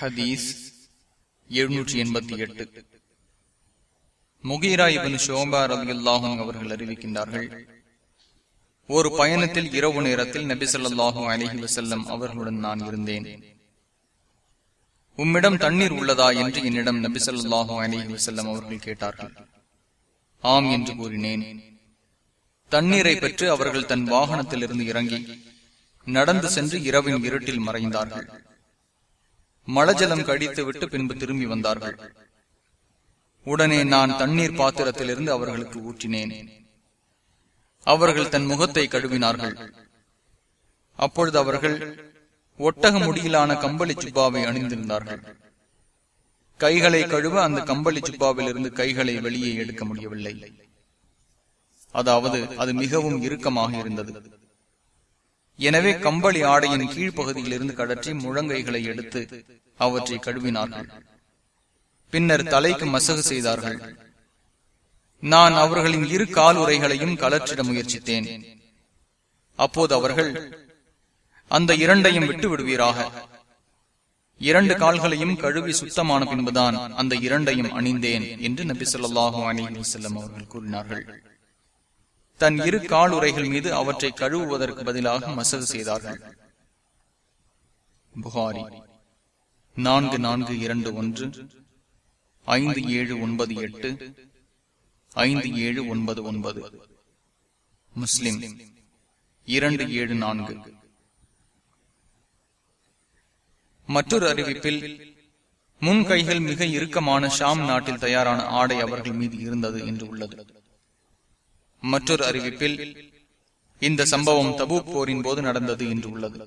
ஹதீஸ் எழுநூற்றி எண்பத்தி எட்டு. முகீரா இபின் ஷோபா ரவி அவர்கள் அறிவிக்கின்றார்கள் ஒரு பயணத்தில் இரவு நேரத்தில் நபி சொல்லாஹும் அலஹி வசல்லம் அவர்களுடன் நான் இருந்தேன். உம்மிடம் தண்ணீர் உள்ளதா என்று என்னிடம் நபி சொல்லாஹும் அலஹி வசல்லம் அவர்கள் கேட்டார்கள். ஆம் என்று கூறினேன். தண்ணீரை பெற்று அவர்கள் தன் வாகனத்திலிருந்து இறங்கி நடந்து சென்று இரவின் இருட்டில் மறைந்தார்கள். மலஜலம் கடித்துவிட்டு பின்பு திரும்பி வந்தார்கள். உடனே நான் தண்ணீர் பாத்திரத்திலிருந்து அவர்களுக்கு ஊற்றினேன். அவர்கள் தன் முகத்தை கழுவினார்கள். அப்பொழுது அவர்கள் ஒட்டக முடியிலான கம்பளி சுப்பாவை அணிந்திருந்தார்கள். கைகளை கழுவ அந்த கம்பளி சுப்பாவில் இருந்து கைகளை வெளியே எடுக்க முடியவில்லை. அதாவது அது மிகவும் இறுக்கமாக இருந்தது. எனவே கம்பளி ஆடையின் கீழ்ப்பகுதியில் இருந்து கடற்றி முழங்கைகளை எடுத்து அவற்றை கழுவினார்கள். பின்னர் தலைக்கு மசகு செய்தார்கள். நான் அவர்களின் இரு கால் உரைகளையும் கலற்றிட முயற்சித்தேன். அப்போது அவர்கள் அந்த இரண்டையும் விட்டு விடுவீராக இரண்டு கால்களையும் கழுவி சுத்தமான பின்புதான் அந்த இரண்டையும் அணிந்தேன் என்று நபி சொல்லாஹு அலி வசல்லம் அவர்கள் கூறினார்கள். தன் இரு கால் உரைகள் மீது அவற்றை கழுவுவதற்கு பதிலாக மசது செய்தார்கள். புகாரி நான்கு நான்கு இரண்டு ஒன்று ஐந்து ஏழு ஒன்பது எட்டு ஐந்து ஏழு ஒன்பது ஒன்பது. முஸ்லிம் இரண்டு ஏழு நான்கு. மற்றொரு அறிவிப்பில் முன் கைகள் மிக இறுக்கமான ஷாம் நாட்டில் தயாரான ஆடை அவர்கள் மீது இருந்தது என்று உள்ளது. மற்றொரு அறிவிப்பில் இந்த சம்பவம் தபூக் போரின் போது நடந்தது என்று உள்ளது.